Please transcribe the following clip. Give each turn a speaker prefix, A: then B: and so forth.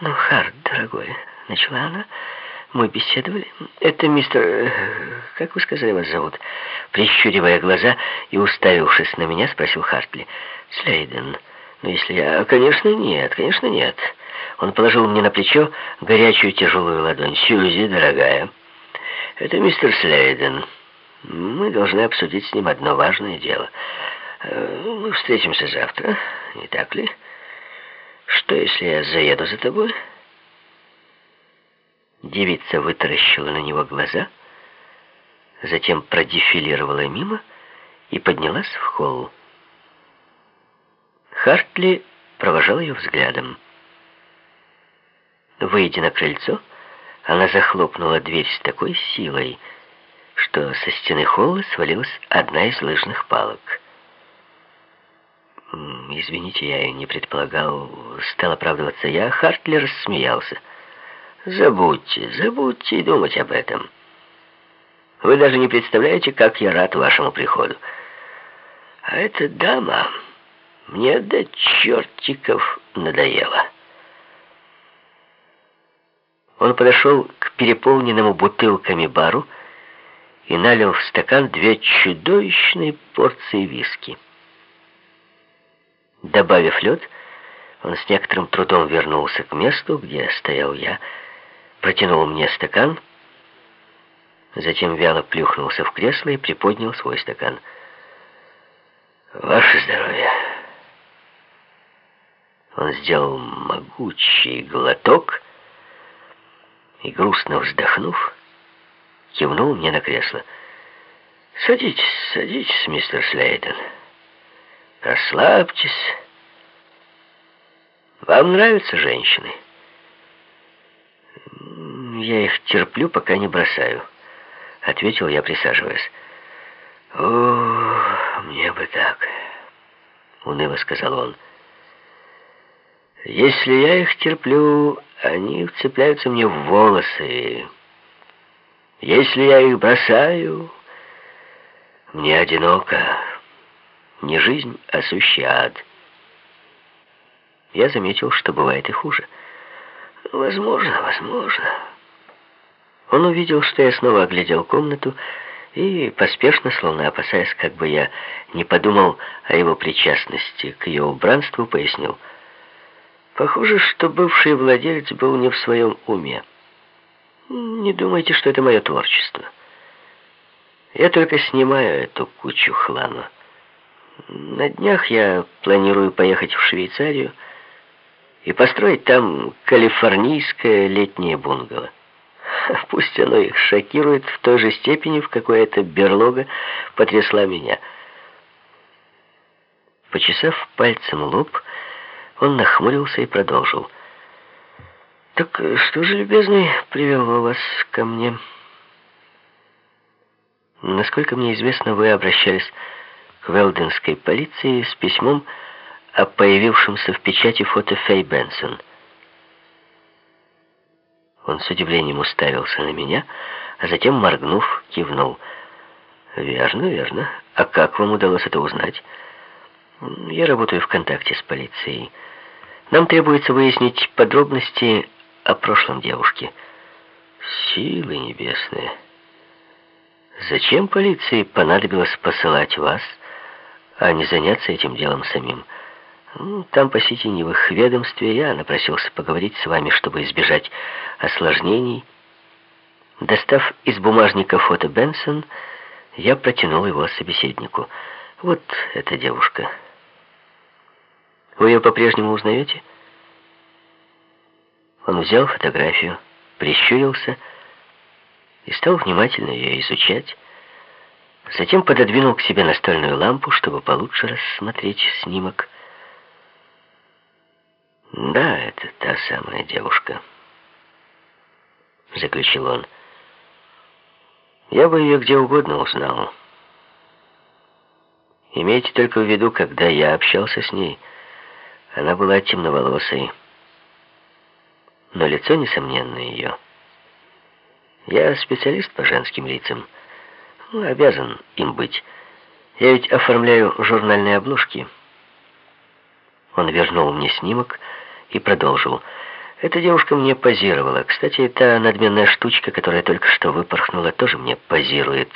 A: «Ну, Харт, дорогой», — начала она, — «мы беседовали. Это мистер... э, Как вы сказали, вас зовут?» Прищуривая глаза и уставившись на меня, спросил Хартли. «Слейден. Ну, если я... Конечно, нет, конечно, нет». Он положил мне на плечо горячую тяжелую ладонь. «Сьюзи, дорогая, это мистер Слейден. Мы должны обсудить с ним одно важное дело. Э, Мы встретимся завтра, не так ли? Что, если я заеду за тобой?» Девица вытаращила на него глаза, затем продефилировала мимо и поднялась в холл. Хартли провожал ее взглядом. Выйдя на крыльцо, она захлопнула дверь с такой силой, что со стены холла свалилась одна из лыжных палок. «Извините, я и не предполагал...» Стал оправдываться я, Хартли рассмеялся. «Забудьте, забудьте и думать об этом. Вы даже не представляете, как я рад вашему приходу. А эта дама мне до чертиков надоела». Он подошел к переполненному бутылками бару и налил в стакан две чудовищные порции виски. Добавив лед, он с некоторым трудом вернулся к месту, где стоял я, протянул мне стакан, затем вяло плюхнулся в кресло и приподнял свой стакан. «Ваше здоровье!» Он сделал могучий глоток и, грустно вздохнув, кивнул мне на кресло. «Садитесь, садитесь, мистер Слейден. Расслабьтесь. Вам нравятся женщины?» «Я их терплю, пока не бросаю», — ответил я, присаживаясь. «О, мне бы так», — уныло сказал он. «Если я их терплю, они вцепляются мне в волосы. Если я их бросаю, мне одиноко. Не жизнь, а сущий ад. Я заметил, что бывает и хуже. Возможно, возможно. Он увидел, что я снова оглядел комнату, и поспешно, словно опасаясь, как бы я не подумал о его причастности к ее убранству, пояснил — Похоже, что бывший владелец был не в своем уме. Не думайте, что это мое творчество. Я только снимаю эту кучу хлама. На днях я планирую поехать в Швейцарию и построить там калифорнийское летнее бунгало. Пусть оно их шокирует в той же степени, в какой эта берлога потрясла меня. Почесав пальцем лоб, он нахмурился и продолжил. «Так что же, любезный, привело вас ко мне?» «Насколько мне известно, вы обращались к Велденской полиции с письмом о появившемся в печати фото Фэй Бенсон». Он с удивлением уставился на меня, а затем, моргнув, кивнул. «Верно, верно. А как вам удалось это узнать?» «Я работаю в контакте с полицией». Нам требуется выяснить подробности о прошлом девушки. Силы небесные. Зачем полиции понадобилось посылать вас, а не заняться этим делом самим? Там, по их ведомстве, я напросился поговорить с вами, чтобы избежать осложнений. Достав из бумажника фото Бенсон, я протянул его собеседнику. Вот эта девушка. Вы ее по-прежнему узнаете? Он взял фотографию, прищурился и стал внимательно ее изучать. Затем пододвинул к себе настольную лампу, чтобы получше рассмотреть снимок. «Да, это та самая девушка», — заключил он. «Я бы ее где угодно узнал. Имейте только в виду, когда я общался с ней...» Она была темноволосой, но лицо, несомненно, ее. Я специалист по женским лицам, ну, обязан им быть. Я ведь оформляю журнальные обложки. Он вернул мне снимок и продолжил. Эта девушка мне позировала. Кстати, та надменная штучка, которая только что выпорхнула, тоже мне позирует.